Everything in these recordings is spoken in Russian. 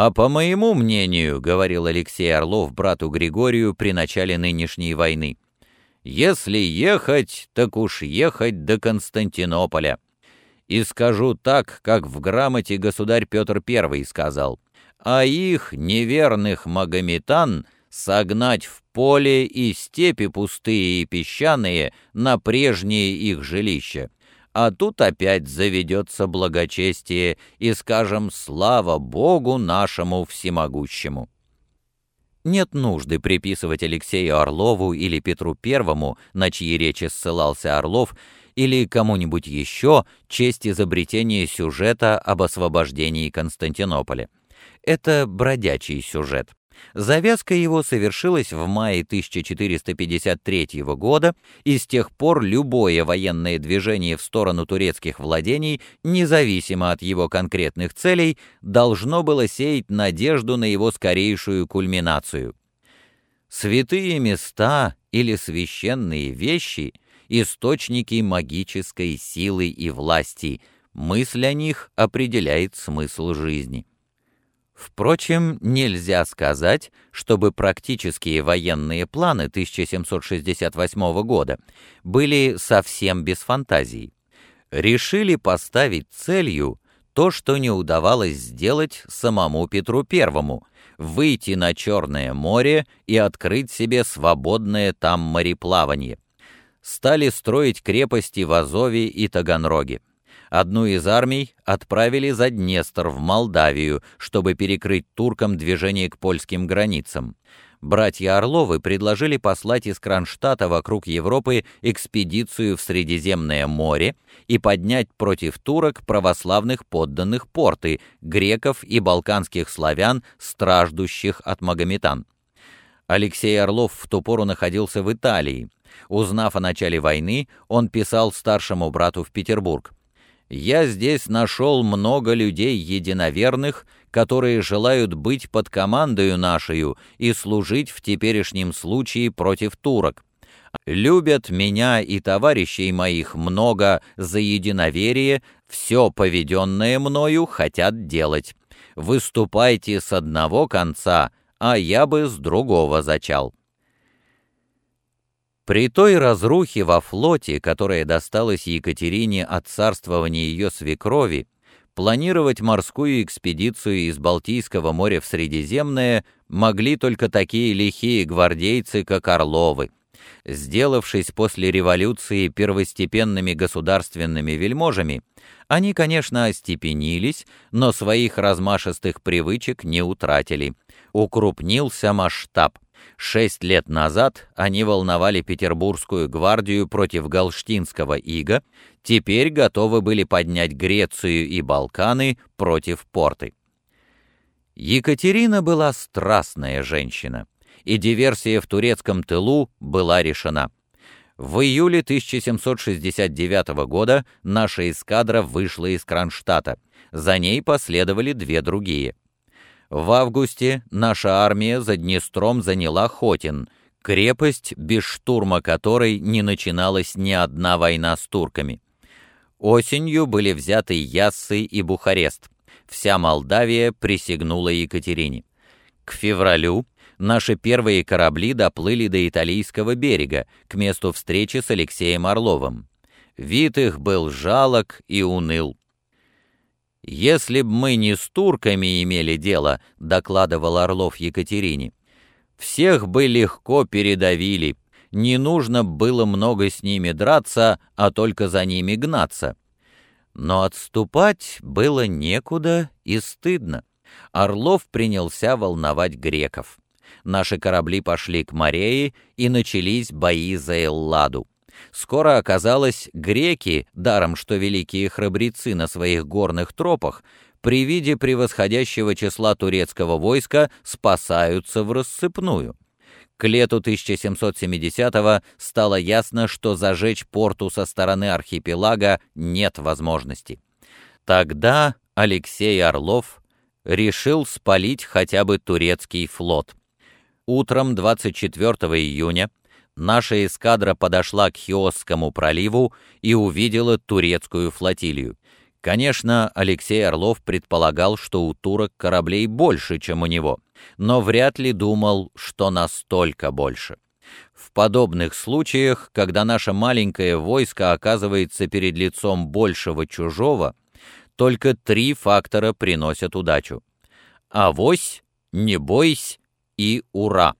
«А по моему мнению, — говорил Алексей Орлов брату Григорию при начале нынешней войны, — если ехать, так уж ехать до Константинополя. И скажу так, как в грамоте государь Петр I сказал, а их, неверных магометан, согнать в поле и степи пустые и песчаные на прежние их жилища а тут опять заведется благочестие, и скажем «Слава Богу нашему всемогущему». Нет нужды приписывать Алексею Орлову или Петру Первому, на чьи речи ссылался Орлов, или кому-нибудь еще честь изобретения сюжета об освобождении Константинополя. Это бродячий сюжет. Завязка его совершилась в мае 1453 года, и с тех пор любое военное движение в сторону турецких владений, независимо от его конкретных целей, должно было сеять надежду на его скорейшую кульминацию. Святые места или священные вещи — источники магической силы и власти, мысль о них определяет смысл жизни. Впрочем, нельзя сказать, чтобы практические военные планы 1768 года были совсем без фантазий. Решили поставить целью то, что не удавалось сделать самому Петру I — выйти на Черное море и открыть себе свободное там мореплавание. Стали строить крепости в Азове и Таганроге. Одну из армий отправили за Днестр в Молдавию, чтобы перекрыть туркам движение к польским границам. Братья Орловы предложили послать из Кронштадта вокруг Европы экспедицию в Средиземное море и поднять против турок православных подданных порты, греков и балканских славян, страждущих от магометан. Алексей Орлов в ту пору находился в Италии. Узнав о начале войны, он писал старшему брату в Петербург я здесь нашел много людей единоверных, которые желают быть под командою нашей и служить в теперешнем случае против турок. Любят меня и товарищей моих много за единоверие, все поведенное мною хотят делать. Выступайте с одного конца, а я бы с другого зачал. При той разрухе во флоте, которая досталась Екатерине от царствования ее свекрови, планировать морскую экспедицию из Балтийского моря в Средиземное могли только такие лихие гвардейцы, как Орловы. Сделавшись после революции первостепенными государственными вельможами, они, конечно, остепенились, но своих размашистых привычек не утратили. Укрупнился масштаб. Шесть лет назад они волновали Петербургскую гвардию против Галштинского ига, теперь готовы были поднять Грецию и Балканы против Порты. Екатерина была страстная женщина, и диверсия в турецком тылу была решена. В июле 1769 года наша эскадра вышла из Кронштадта. За ней последовали две другие — в августе наша армия за Днестром заняла Хотин, крепость, без штурма которой не начиналась ни одна война с турками. Осенью были взяты Яссы и Бухарест. Вся Молдавия присягнула Екатерине. К февралю наши первые корабли доплыли до италийского берега, к месту встречи с Алексеем Орловым. Вид их был жалок и уныл. «Если б мы не с турками имели дело», — докладывал Орлов Екатерине, «всех бы легко передавили, не нужно было много с ними драться, а только за ними гнаться». Но отступать было некуда и стыдно. Орлов принялся волновать греков. Наши корабли пошли к Марее, и начались бои за Элладу. Скоро оказалось, греки, даром что великие храбрецы на своих горных тропах, при виде превосходящего числа турецкого войска спасаются в рассыпную. К лету 1770-го стало ясно, что зажечь порту со стороны архипелага нет возможности. Тогда Алексей Орлов решил спалить хотя бы турецкий флот. Утром 24 июня наша эскадра подошла к Хиосскому проливу и увидела турецкую флотилию. Конечно, Алексей Орлов предполагал, что у турок кораблей больше, чем у него, но вряд ли думал, что настолько больше. В подобных случаях, когда наше маленькое войско оказывается перед лицом большего чужого, только три фактора приносят удачу. Авось, не бойся и ура!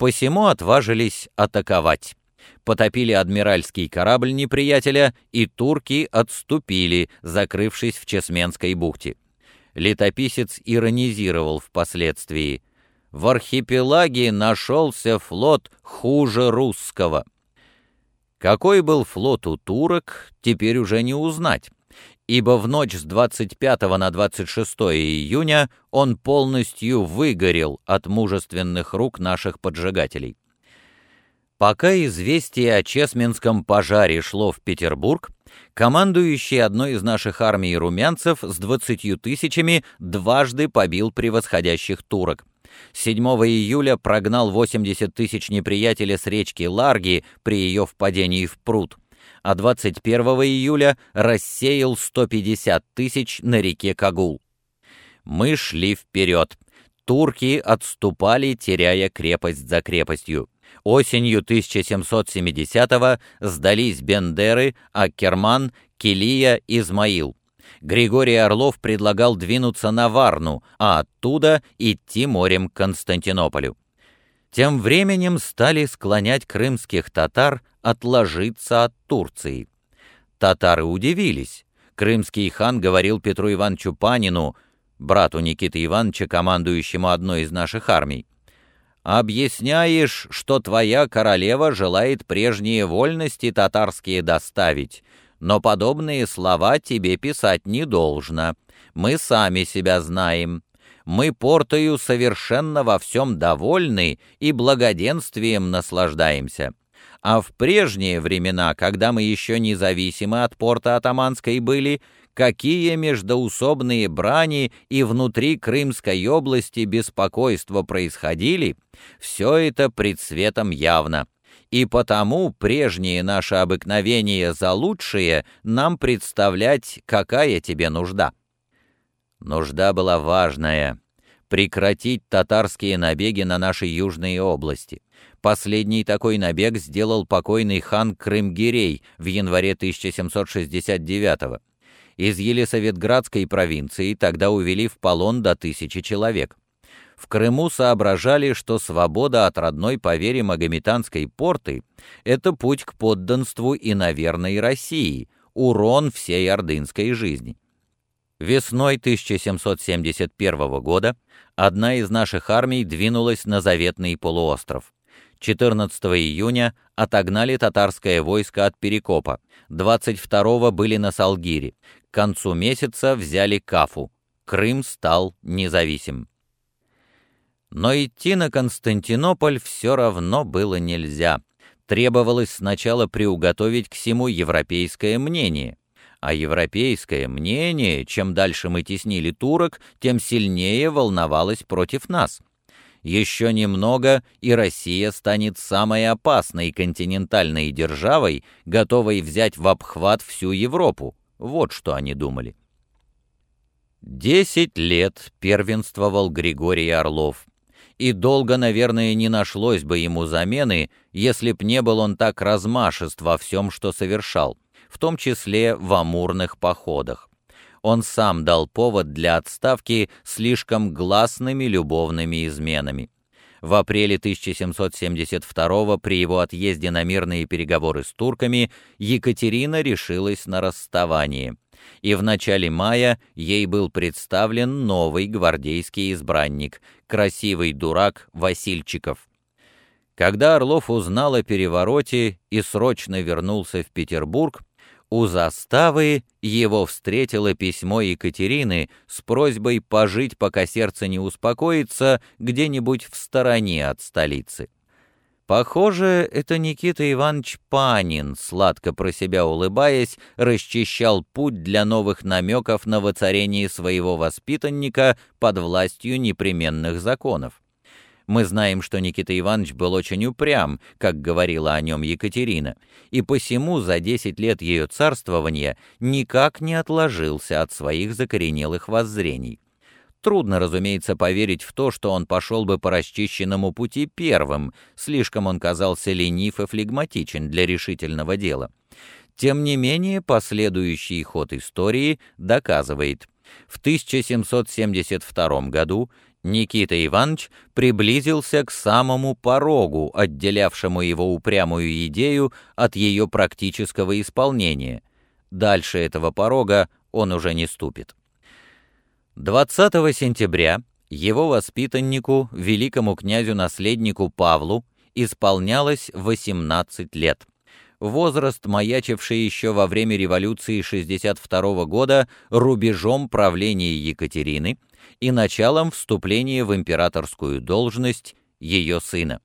Посему отважились атаковать потопили адмиральский корабль неприятеля, и турки отступили, закрывшись в Чесменской бухте. Летописец иронизировал впоследствии. «В архипелаге нашелся флот хуже русского». Какой был флот у турок, теперь уже не узнать, ибо в ночь с 25 на 26 июня он полностью выгорел от мужественных рук наших поджигателей. Пока известие о Чесменском пожаре шло в Петербург, командующий одной из наших армий румянцев с двадцатью тысячами дважды побил превосходящих турок. 7 июля прогнал 80 тысяч неприятеля с речки Ларги при ее впадении в пруд, а 21 июля рассеял 150 тысяч на реке Кагул. Мы шли вперед. Турки отступали, теряя крепость за крепостью. Осенью 1770-го сдались Бендеры, Аккерман, Килия, Измаил. Григорий Орлов предлагал двинуться на Варну, а оттуда идти морем к Константинополю. Тем временем стали склонять крымских татар отложиться от Турции. Татары удивились. Крымский хан говорил Петру Ивановичу Панину, брату Никиты Ивановича, командующему одной из наших армий, Объясняешь, что твоя королева желает прежние вольности татарские доставить, но подобные слова тебе писать не должно. Мы сами себя знаем. Мы портою совершенно во всем довольны и благоденствием наслаждаемся. А в прежние времена, когда мы еще независимы от порта атаманской были, какие междоусобные брани и внутри Крымской области беспокойства происходили, все это пред светом явно. И потому прежние наши обыкновения за лучшие нам представлять, какая тебе нужда. Нужда была важная — прекратить татарские набеги на наши южные области. Последний такой набег сделал покойный хан Крымгирей в январе 1769 года. Из Елисаветградской провинции тогда увели в полон до тысячи человек. В Крыму соображали, что свобода от родной по вере магометанской порты – это путь к подданству и наверной России, урон всей ордынской жизни. Весной 1771 года одна из наших армий двинулась на заветный полуостров. 14 июня отогнали татарское войско от Перекопа, 22 были на Салгире, к концу месяца взяли Кафу. Крым стал независим. Но идти на Константинополь все равно было нельзя. Требовалось сначала приуготовить к всему европейское мнение. А европейское мнение, чем дальше мы теснили турок, тем сильнее волновалось против нас. Еще немного, и Россия станет самой опасной континентальной державой, готовой взять в обхват всю Европу. Вот что они думали. Десять лет первенствовал Григорий Орлов, и долго, наверное, не нашлось бы ему замены, если б не был он так размашист во всем, что совершал, в том числе в амурных походах. Он сам дал повод для отставки слишком гласными любовными изменами. В апреле 1772 при его отъезде на мирные переговоры с турками Екатерина решилась на расставание, и в начале мая ей был представлен новый гвардейский избранник, красивый дурак Васильчиков. Когда Орлов узнал о перевороте и срочно вернулся в Петербург, у заставы его встретило письмо Екатерины с просьбой пожить, пока сердце не успокоится, где-нибудь в стороне от столицы. Похоже, это Никита Иванович Панин, сладко про себя улыбаясь, расчищал путь для новых намеков на воцарение своего воспитанника под властью непременных законов. Мы знаем, что Никита Иванович был очень упрям, как говорила о нем Екатерина, и посему за 10 лет ее царствования никак не отложился от своих закоренелых воззрений. Трудно, разумеется, поверить в то, что он пошел бы по расчищенному пути первым, слишком он казался ленив и флегматичен для решительного дела. Тем не менее, последующий ход истории доказывает. В 1772 году Никита Иванович приблизился к самому порогу, отделявшему его упрямую идею от ее практического исполнения. Дальше этого порога он уже не ступит. 20 сентября его воспитаннику, великому князю-наследнику Павлу, исполнялось 18 лет. Возраст, маячивший еще во время революции 62 года рубежом правления Екатерины – и началом вступления в императорскую должность ее сына.